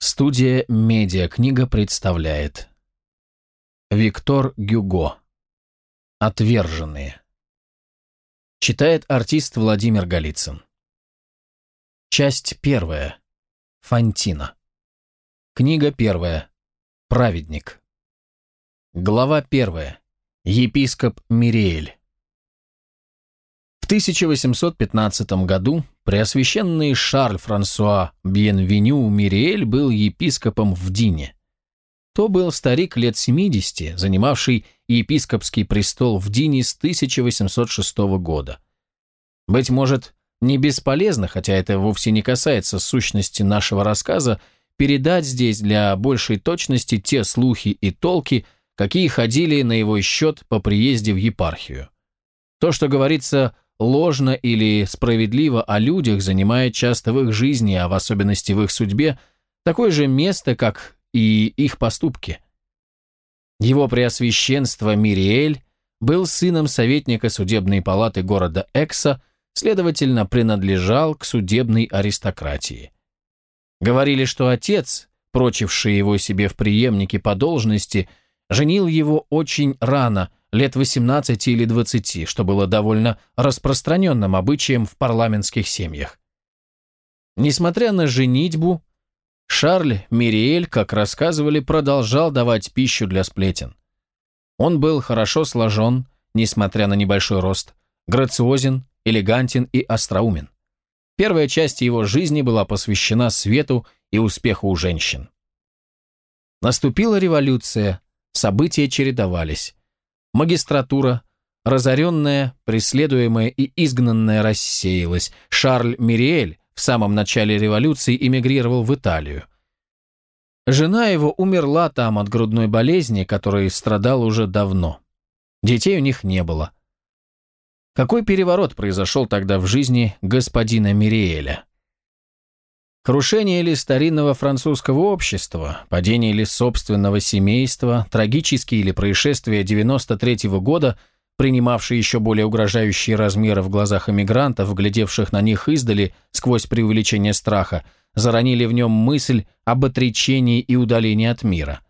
Студия «Медиакнига» представляет. Виктор Гюго. «Отверженные» Читает артист Владимир Голицын. Часть первая. Фантина Книга первая. Праведник Глава первая. Епископ Мириэль. В 1815 году Преосвященный Шарль Франсуа Бьенвеню Мириэль был епископом в Дине. То был старик лет 70, занимавший епископский престол в Дине с 1806 года. Быть может, не бесполезно, хотя это вовсе не касается сущности нашего рассказа, передать здесь для большей точности те слухи и толки, какие ходили на его счет по приезде в епархию. То, что говорится ложно или справедливо о людях занимает часто в их жизни, а в особенности в их судьбе, такое же место, как и их поступки. Его преосвященство Мириэль был сыном советника судебной палаты города Экса, следовательно, принадлежал к судебной аристократии. Говорили, что отец, прочивший его себе в преемнике по должности, женил его очень рано – лет 18 или 20, что было довольно распространенным обычаем в парламентских семьях. Несмотря на женитьбу, Шарль Мириэль, как рассказывали, продолжал давать пищу для сплетен. Он был хорошо сложен, несмотря на небольшой рост, грациозен, элегантен и остроумен. Первая часть его жизни была посвящена свету и успеху у женщин. Наступила революция, события чередовались. Магистратура, разоренная, преследуемая и изгнанная рассеялась. Шарль Мириэль в самом начале революции эмигрировал в Италию. Жена его умерла там от грудной болезни, которой страдал уже давно. Детей у них не было. Какой переворот произошел тогда в жизни господина Мириэля? Крушение ли старинного французского общества, падение ли собственного семейства, трагические или происшествия 93-го года, принимавшие еще более угрожающие размеры в глазах эмигрантов, глядевших на них издали сквозь преувеличение страха, заронили в нем мысль об отречении и удалении от мира.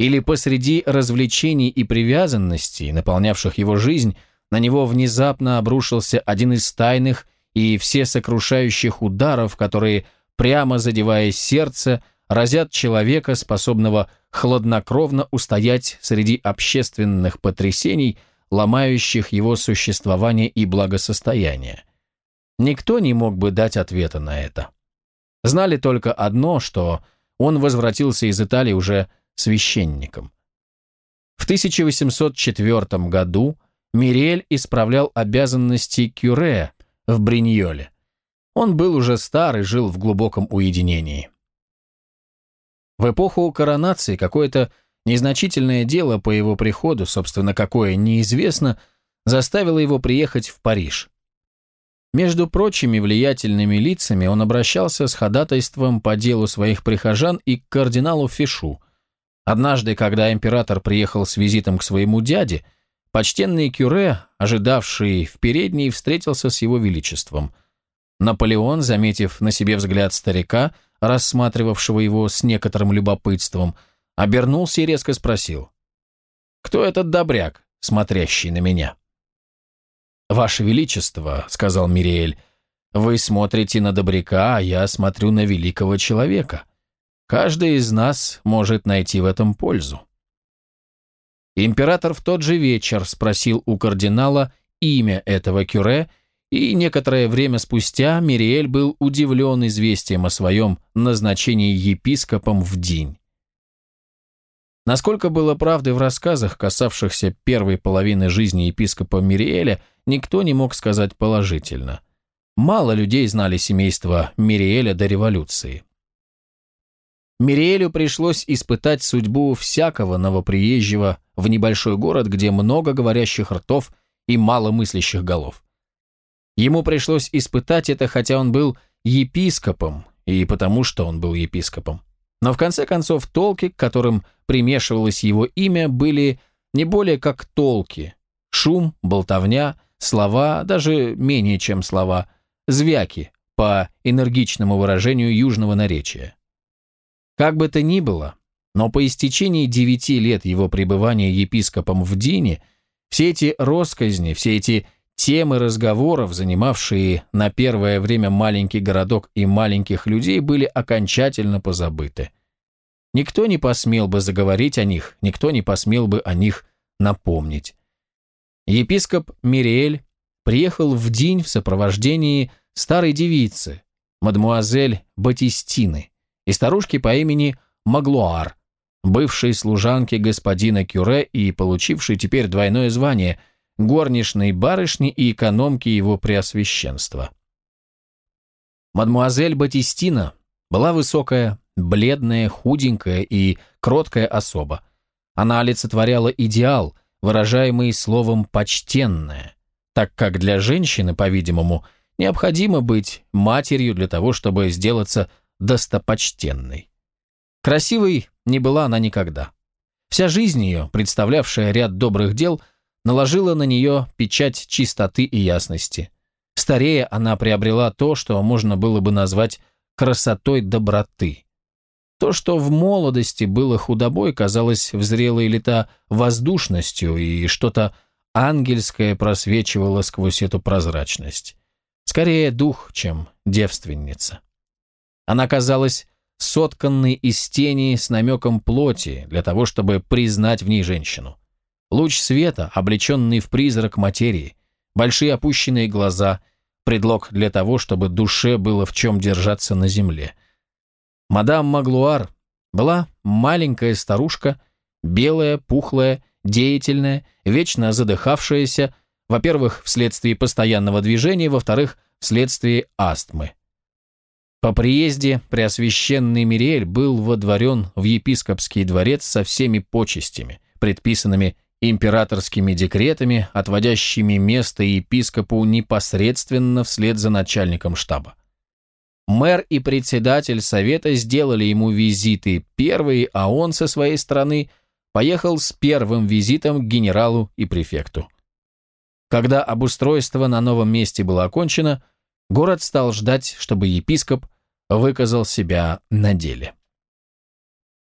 Или посреди развлечений и привязанностей, наполнявших его жизнь, на него внезапно обрушился один из тайных и всесокрушающих ударов, которые – прямо задевая сердце, разят человека, способного хладнокровно устоять среди общественных потрясений, ломающих его существование и благосостояние. Никто не мог бы дать ответа на это. Знали только одно, что он возвратился из Италии уже священником. В 1804 году Мирель исправлял обязанности кюре в Бриньоле, он был уже стар и жил в глубоком уединении. В эпоху коронации какое-то незначительное дело по его приходу, собственно, какое неизвестно, заставило его приехать в Париж. Между прочими влиятельными лицами он обращался с ходатайством по делу своих прихожан и к кардиналу Фишу. Однажды, когда император приехал с визитом к своему дяде, почтенный кюре, ожидавший в передней, встретился с его величеством – Наполеон, заметив на себе взгляд старика, рассматривавшего его с некоторым любопытством, обернулся и резко спросил. «Кто этот добряк, смотрящий на меня?» «Ваше Величество», — сказал Мириэль, — «вы смотрите на добряка, а я смотрю на великого человека. Каждый из нас может найти в этом пользу». Император в тот же вечер спросил у кардинала имя этого кюре и некоторое время спустя Мириэль был удивлен известием о своем назначении епископом в день. Насколько было правды в рассказах, касавшихся первой половины жизни епископа Мириэля, никто не мог сказать положительно. Мало людей знали семейство Мириэля до революции. Мириэлю пришлось испытать судьбу всякого новоприезжего в небольшой город, где много говорящих ртов и мало мыслящих голов. Ему пришлось испытать это, хотя он был епископом, и потому что он был епископом. Но в конце концов толки, к которым примешивалось его имя, были не более как толки. Шум, болтовня, слова, даже менее чем слова, звяки, по энергичному выражению южного наречия. Как бы то ни было, но по истечении девяти лет его пребывания епископом в Дине, все эти росказни, все эти темы разговоров, занимавшие на первое время маленький городок и маленьких людей, были окончательно позабыты. Никто не посмел бы заговорить о них, никто не посмел бы о них напомнить. Епископ Мириэль приехал в день в сопровождении старой девицы, мадмуазель Батистины, и старушки по имени Маглуар, бывшей служанки господина Кюре и получившей теперь двойное звание горничной барышни и экономки его преосвященства. Мадмуазель Батистина была высокая, бледная, худенькая и кроткая особа. Она олицетворяла идеал, выражаемый словом «почтенная», так как для женщины, по-видимому, необходимо быть матерью для того, чтобы сделаться достопочтенной. Красивой не была она никогда. Вся жизнь ее, представлявшая ряд добрых дел, наложила на нее печать чистоты и ясности. Старея, она приобрела то, что можно было бы назвать красотой доброты. То, что в молодости было худобой, казалось в зрелые лета воздушностью, и что-то ангельское просвечивало сквозь эту прозрачность. Скорее дух, чем девственница. Она казалась сотканной из тени с намеком плоти, для того, чтобы признать в ней женщину. Луч света, облеченный в призрак материи, большие опущенные глаза, предлог для того, чтобы душе было в чем держаться на земле. Мадам Маглуар была маленькая старушка, белая, пухлая, деятельная, вечно задыхавшаяся, во-первых, вследствие постоянного движения, во-вторых, вследствие астмы. По приезде Преосвященный Мириэль был водворен в епископский дворец со всеми почестями, предписанными императорскими декретами, отводящими место епископу непосредственно вслед за начальником штаба. Мэр и председатель совета сделали ему визиты первые, а он со своей стороны поехал с первым визитом к генералу и префекту. Когда обустройство на новом месте было окончено, город стал ждать, чтобы епископ выказал себя на деле.